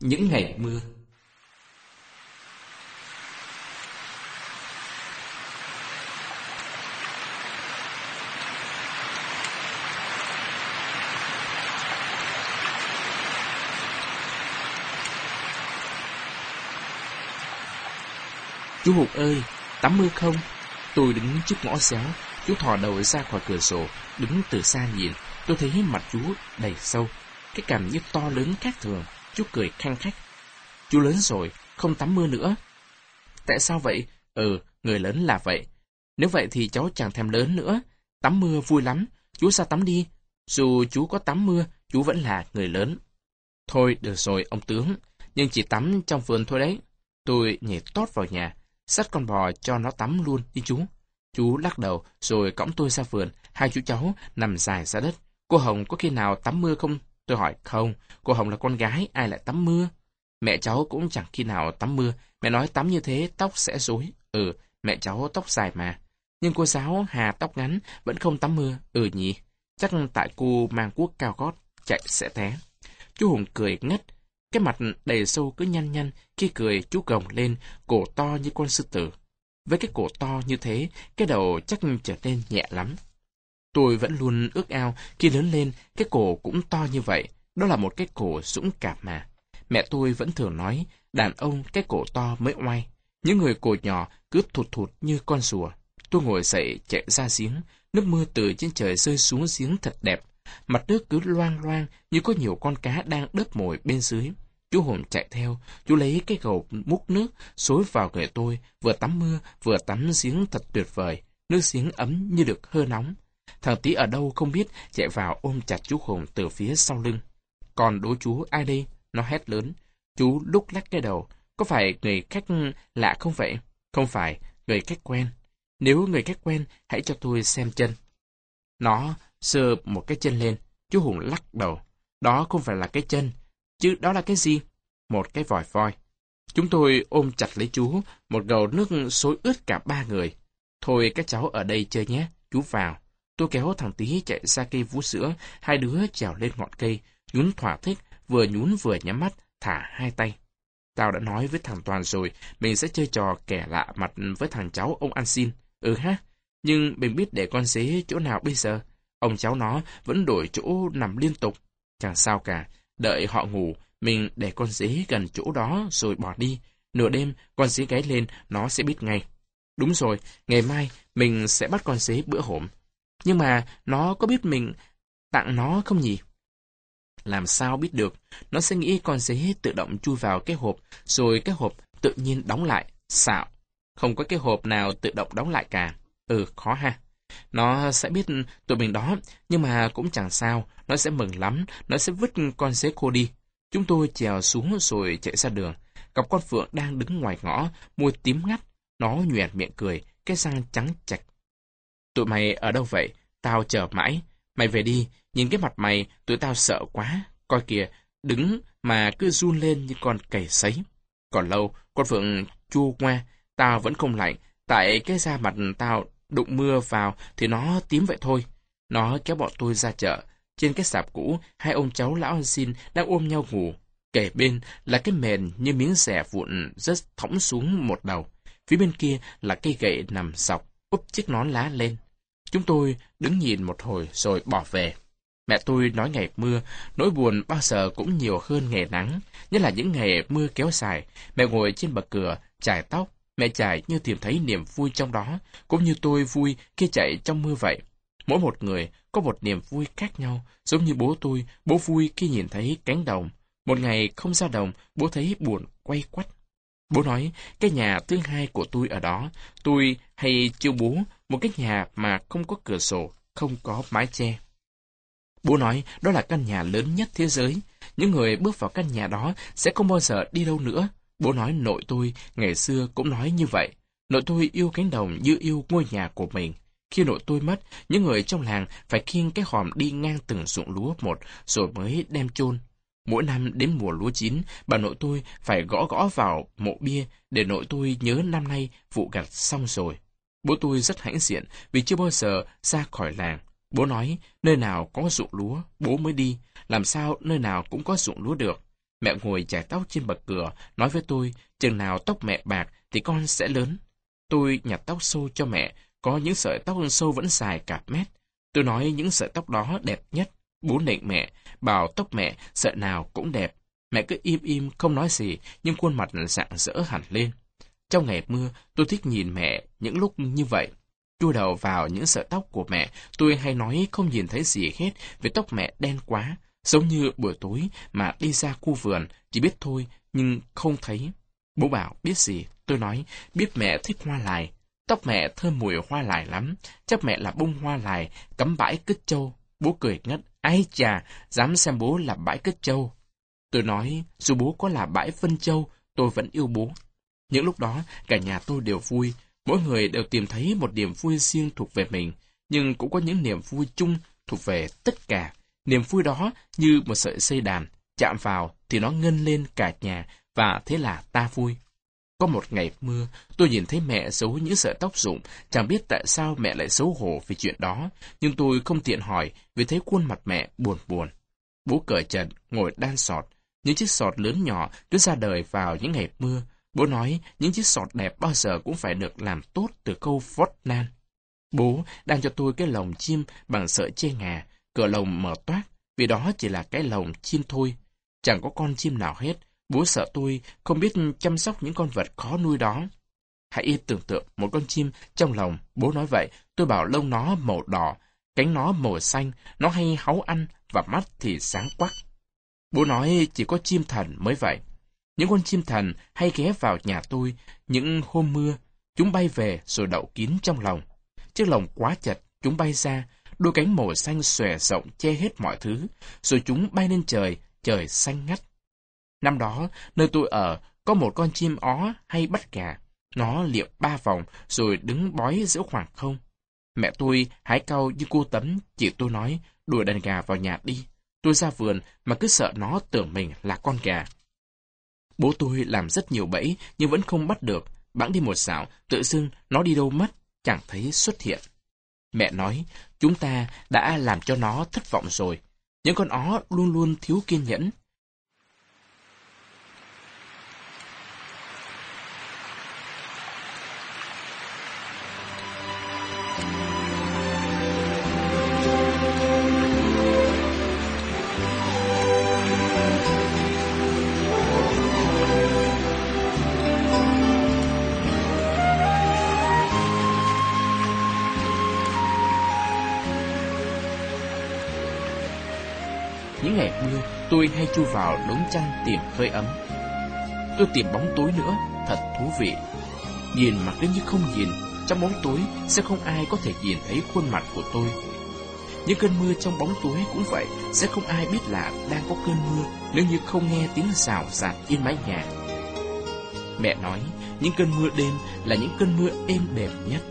Những ngày mưa. Chú Hụt ơi, tắm mưa không? Tôi đứng trước ngõ xéo, chú thò đầu ra khỏi cửa sổ, đứng từ xa nhìn, tôi thấy mặt chú đầy sâu, cái cằm như to lớn khác thường, chú cười khanh khách. Chú lớn rồi, không tắm mưa nữa. Tại sao vậy? Ừ, người lớn là vậy. Nếu vậy thì cháu chẳng thèm lớn nữa. Tắm mưa vui lắm, chú sao tắm đi. Dù chú có tắm mưa, chú vẫn là người lớn. Thôi, được rồi, ông tướng, nhưng chỉ tắm trong vườn thôi đấy. Tôi nhảy tót vào nhà, Xách con bò cho nó tắm luôn đi chú. Chú lắc đầu rồi cõng tôi ra vườn. Hai chú cháu nằm dài ra đất. Cô Hồng có khi nào tắm mưa không? Tôi hỏi không. Cô Hồng là con gái, ai lại tắm mưa? Mẹ cháu cũng chẳng khi nào tắm mưa. Mẹ nói tắm như thế tóc sẽ rối. Ừ, mẹ cháu tóc dài mà. Nhưng cô giáo Hà tóc ngắn vẫn không tắm mưa. Ừ nhỉ. Chắc tại cô mang cuốc cao gót, chạy sẽ té. Chú Hùng cười ngất, cái mặt đầy sâu cứ nhăn nhăn, khi cười chú gồng lên, cổ to như con sư tử. Với cái cổ to như thế, cái đầu chắc trở nên nhẹ lắm. Tôi vẫn luôn ước ao khi lớn lên, cái cổ cũng to như vậy. Đó là một cái cổ dũng cảm mà. Mẹ tôi vẫn thường nói, đàn ông cái cổ to mới oai. Những người cổ nhỏ cứ thụt thụt như con rùa. Tôi ngồi dậy chạy ra giếng, nước mưa từ trên trời rơi xuống giếng thật đẹp. Mặt nước cứ loang loang như có nhiều con cá đang đớp mồi bên dưới. Chú hồn chạy theo, chú lấy cái gầu múc nước, xối vào người tôi, vừa tắm mưa, vừa tắm giếng thật tuyệt vời. Nước giếng ấm như được hơ nóng. Thằng tí ở đâu không biết, chạy vào ôm chặt chú Hùng từ phía sau lưng. Còn đố chú ai đây? Nó hét lớn. Chú lúc lắc cái đầu. Có phải người khách lạ không vậy? Không phải, người khách quen. Nếu người khách quen, hãy cho tôi xem chân. Nó sơ một cái chân lên. Chú Hùng lắc đầu. Đó không phải là cái chân, Chứ đó là cái gì? Một cái vòi voi. Chúng tôi ôm chặt lấy chú, một gầu nước xối ướt cả ba người. Thôi các cháu ở đây chơi nhé, chú vào. Tôi kéo thằng tí chạy ra cây vú sữa, hai đứa trèo lên ngọn cây, nhún thỏa thích, vừa nhún vừa nhắm mắt, thả hai tay. Tao đã nói với thằng Toàn rồi, mình sẽ chơi trò kẻ lạ mặt với thằng cháu ông ăn xin. Ừ ha, nhưng mình biết để con dế chỗ nào bây giờ? Ông cháu nó vẫn đổi chỗ nằm liên tục. Chẳng sao cả, Đợi họ ngủ, mình để con dế gần chỗ đó rồi bỏ đi. Nửa đêm, con dế gáy lên, nó sẽ biết ngay. Đúng rồi, ngày mai mình sẽ bắt con dế bữa hổm. Nhưng mà nó có biết mình tặng nó không nhỉ? Làm sao biết được? Nó sẽ nghĩ con dế tự động chui vào cái hộp, rồi cái hộp tự nhiên đóng lại. Xạo. Không có cái hộp nào tự động đóng lại cả. Ừ, khó ha. Nó sẽ biết tụi mình đó, nhưng mà cũng chẳng sao, nó sẽ mừng lắm, nó sẽ vứt con dế khô đi. Chúng tôi trèo xuống rồi chạy ra đường. Gặp con Phượng đang đứng ngoài ngõ, môi tím ngắt. Nó nhoẻn miệng cười, cái răng trắng chạch. Tụi mày ở đâu vậy? Tao chờ mãi. Mày về đi, nhìn cái mặt mày, tụi tao sợ quá. Coi kìa, đứng mà cứ run lên như con cầy sấy. Còn lâu, con Phượng chua qua, tao vẫn không lạnh, tại cái da mặt tao đụng mưa vào thì nó tím vậy thôi. Nó kéo bọn tôi ra chợ. Trên cái sạp cũ, hai ông cháu lão xin đang ôm nhau ngủ. Kể bên là cái mền như miếng rẻ vụn rất thõng xuống một đầu. Phía bên kia là cây gậy nằm sọc, úp chiếc nón lá lên. Chúng tôi đứng nhìn một hồi rồi bỏ về. Mẹ tôi nói ngày mưa, nỗi buồn bao giờ cũng nhiều hơn ngày nắng, nhất là những ngày mưa kéo dài. Mẹ ngồi trên bậc cửa, chải tóc, Mẹ chải như tìm thấy niềm vui trong đó, cũng như tôi vui khi chạy trong mưa vậy. Mỗi một người có một niềm vui khác nhau, giống như bố tôi, bố vui khi nhìn thấy cánh đồng. Một ngày không ra đồng, bố thấy buồn quay quắt. Bố nói, cái nhà thứ hai của tôi ở đó, tôi hay chiêu bố một cái nhà mà không có cửa sổ, không có mái che. Bố nói đó là căn nhà lớn nhất thế giới. Những người bước vào căn nhà đó sẽ không bao giờ đi đâu nữa. Bố nói nội tôi ngày xưa cũng nói như vậy. Nội tôi yêu cánh đồng như yêu ngôi nhà của mình. Khi nội tôi mất, những người trong làng phải khiêng cái hòm đi ngang từng ruộng lúa một rồi mới đem chôn. Mỗi năm đến mùa lúa chín, bà nội tôi phải gõ gõ vào mộ bia để nội tôi nhớ năm nay vụ gặt xong rồi. Bố tôi rất hãnh diện vì chưa bao giờ ra khỏi làng. Bố nói, nơi nào có ruộng lúa, bố mới đi, làm sao nơi nào cũng có ruộng lúa được. Mẹ ngồi chải tóc trên bậc cửa, nói với tôi, chừng nào tóc mẹ bạc thì con sẽ lớn. Tôi nhặt tóc sâu cho mẹ, có những sợi tóc sâu vẫn dài cả mét. Tôi nói những sợi tóc đó đẹp nhất. Bố nịnh mẹ, bảo tóc mẹ sợi nào cũng đẹp. Mẹ cứ im im không nói gì, nhưng khuôn mặt rạng rỡ hẳn lên. Trong ngày mưa, tôi thích nhìn mẹ những lúc như vậy. Chui đầu vào những sợi tóc của mẹ, tôi hay nói không nhìn thấy gì hết vì tóc mẹ đen quá, giống như buổi tối mà đi ra khu vườn, chỉ biết thôi nhưng không thấy. Bố bảo biết gì, tôi nói biết mẹ thích hoa lại. Tóc mẹ thơm mùi hoa lại lắm, chắc mẹ là bông hoa lại, cắm bãi cứt châu. Bố cười ngất, ai chà, dám xem bố là bãi cứt châu. Tôi nói, dù bố có là bãi phân châu, tôi vẫn yêu bố. Những lúc đó, cả nhà tôi đều vui, mỗi người đều tìm thấy một niềm vui riêng thuộc về mình, nhưng cũng có những niềm vui chung thuộc về tất cả. Niềm vui đó như một sợi dây đàn, chạm vào thì nó ngân lên cả nhà, và thế là ta vui. Có một ngày mưa, tôi nhìn thấy mẹ giấu những sợi tóc rụng, chẳng biết tại sao mẹ lại xấu hổ vì chuyện đó, nhưng tôi không tiện hỏi vì thấy khuôn mặt mẹ buồn buồn. Bố cởi trần, ngồi đan sọt, những chiếc sọt lớn nhỏ cứ ra đời vào những ngày mưa. Bố nói những chiếc sọt đẹp bao giờ cũng phải được làm tốt từ câu vót nan. Bố đang cho tôi cái lồng chim bằng sợi che ngà, cửa lồng mở toát, vì đó chỉ là cái lồng chim thôi. Chẳng có con chim nào hết, bố sợ tôi không biết chăm sóc những con vật khó nuôi đó. Hãy tưởng tượng một con chim trong lồng, bố nói vậy, tôi bảo lông nó màu đỏ, cánh nó màu xanh, nó hay háu ăn và mắt thì sáng quắc. Bố nói chỉ có chim thần mới vậy. Những con chim thần hay ghé vào nhà tôi những hôm mưa, chúng bay về rồi đậu kín trong lòng. Chiếc lồng quá chật, chúng bay ra, đôi cánh màu xanh xòe rộng che hết mọi thứ, rồi chúng bay lên trời, trời xanh ngắt. Năm đó, nơi tôi ở, có một con chim ó hay bắt gà. Nó liệu ba vòng rồi đứng bói giữa khoảng không. Mẹ tôi hái cau như cô tấm, chị tôi nói, đuổi đàn gà vào nhà đi. Tôi ra vườn mà cứ sợ nó tưởng mình là con gà. Bố tôi làm rất nhiều bẫy nhưng vẫn không bắt được. Bẵng đi một xảo, tự dưng nó đi đâu mất, chẳng thấy xuất hiện. Mẹ nói, chúng ta đã làm cho nó thất vọng rồi. Những con ó luôn luôn thiếu kiên nhẫn, tôi hay chui vào đống chăn tìm hơi ấm. Tôi tìm bóng tối nữa, thật thú vị. Nhìn mà cứ như không nhìn, trong bóng tối sẽ không ai có thể nhìn thấy khuôn mặt của tôi. Những cơn mưa trong bóng tối cũng vậy, sẽ không ai biết là đang có cơn mưa nếu như không nghe tiếng xào xạc trên mái nhà. Mẹ nói, những cơn mưa đêm là những cơn mưa êm đềm nhất.